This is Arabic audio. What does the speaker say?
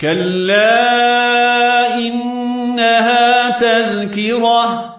كلا إنها تذكرة.